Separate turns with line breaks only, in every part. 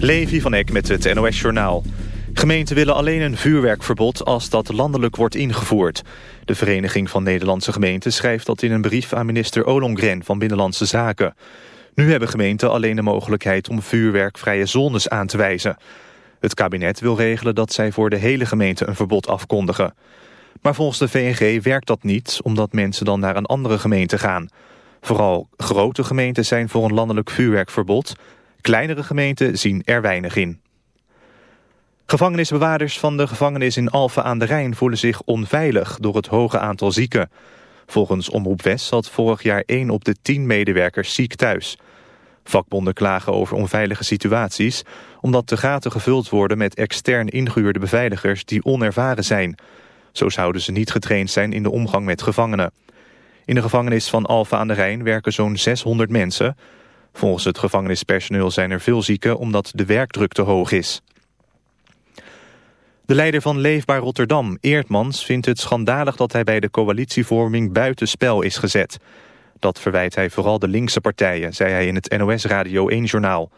Levi van Eck met het NOS-journaal. Gemeenten willen alleen een vuurwerkverbod als dat landelijk wordt ingevoerd. De Vereniging van Nederlandse Gemeenten schrijft dat in een brief aan minister Olongren van Binnenlandse Zaken. Nu hebben gemeenten alleen de mogelijkheid om vuurwerkvrije zones aan te wijzen. Het kabinet wil regelen dat zij voor de hele gemeente een verbod afkondigen. Maar volgens de VNG werkt dat niet, omdat mensen dan naar een andere gemeente gaan. Vooral grote gemeenten zijn voor een landelijk vuurwerkverbod... Kleinere gemeenten zien er weinig in. Gevangenisbewaarders van de gevangenis in Alphen aan de Rijn voelen zich onveilig door het hoge aantal zieken. Volgens Omroep West zat vorig jaar 1 op de 10 medewerkers ziek thuis. Vakbonden klagen over onveilige situaties... omdat de gaten gevuld worden met extern ingehuurde beveiligers die onervaren zijn. Zo zouden ze niet getraind zijn in de omgang met gevangenen. In de gevangenis van Alphen aan de Rijn werken zo'n 600 mensen... Volgens het gevangenispersoneel zijn er veel zieken omdat de werkdruk te hoog is. De leider van Leefbaar Rotterdam, Eertmans, vindt het schandalig dat hij bij de coalitievorming buitenspel is gezet. Dat verwijt hij vooral de linkse partijen, zei hij in het NOS Radio 1-journaal.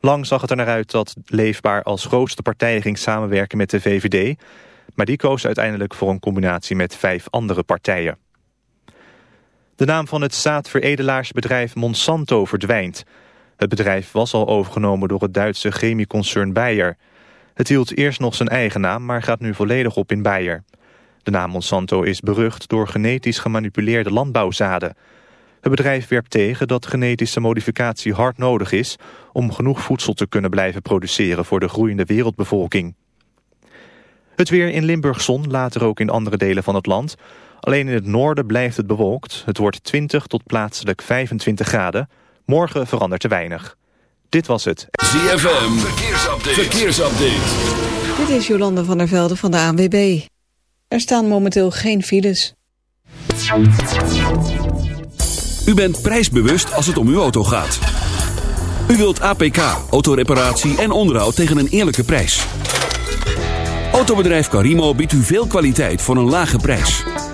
Lang zag het er naar uit dat Leefbaar als grootste partij ging samenwerken met de VVD... maar die koos uiteindelijk voor een combinatie met vijf andere partijen. De naam van het zaadveredelaarsbedrijf Monsanto verdwijnt. Het bedrijf was al overgenomen door het Duitse chemieconcern Bayer. Het hield eerst nog zijn eigen naam, maar gaat nu volledig op in Bayer. De naam Monsanto is berucht door genetisch gemanipuleerde landbouwzaden. Het bedrijf werpt tegen dat genetische modificatie hard nodig is... om genoeg voedsel te kunnen blijven produceren voor de groeiende wereldbevolking. Het weer in Limburg zon, later ook in andere delen van het land... Alleen in het noorden blijft het bewolkt. Het wordt 20 tot plaatselijk 25 graden. Morgen verandert er weinig. Dit was het.
ZFM, verkeersupdate. verkeersupdate.
Dit is Jolande van der Velde van de ANWB. Er staan momenteel geen files.
U bent prijsbewust als het om uw auto gaat. U wilt APK, autoreparatie en onderhoud tegen een eerlijke prijs. Autobedrijf Carimo biedt u veel kwaliteit voor een lage prijs.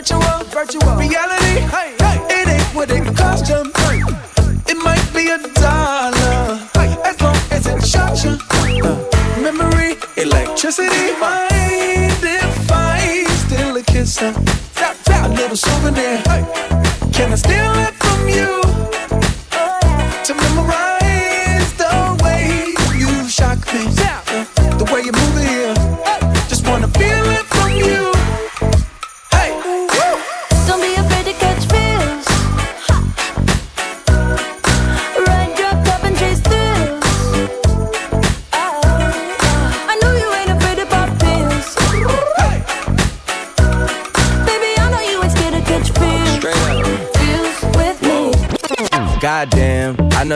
Virtual, virtual reality. It ain't what it cost you. It might be a dollar. As long as it shocks you. Uh, memory, electricity. Mind if I steal a kiss? uh, A little souvenir. Can I steal it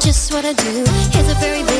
just what I
do. Is it very big?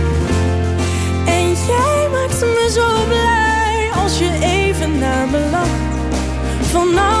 beloofd.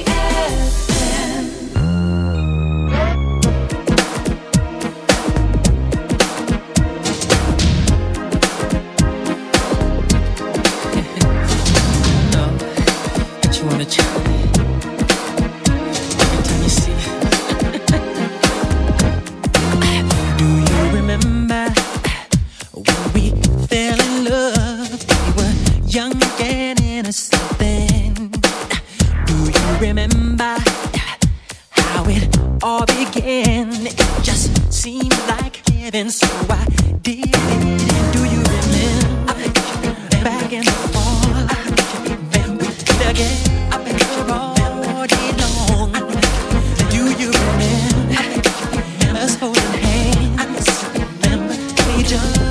each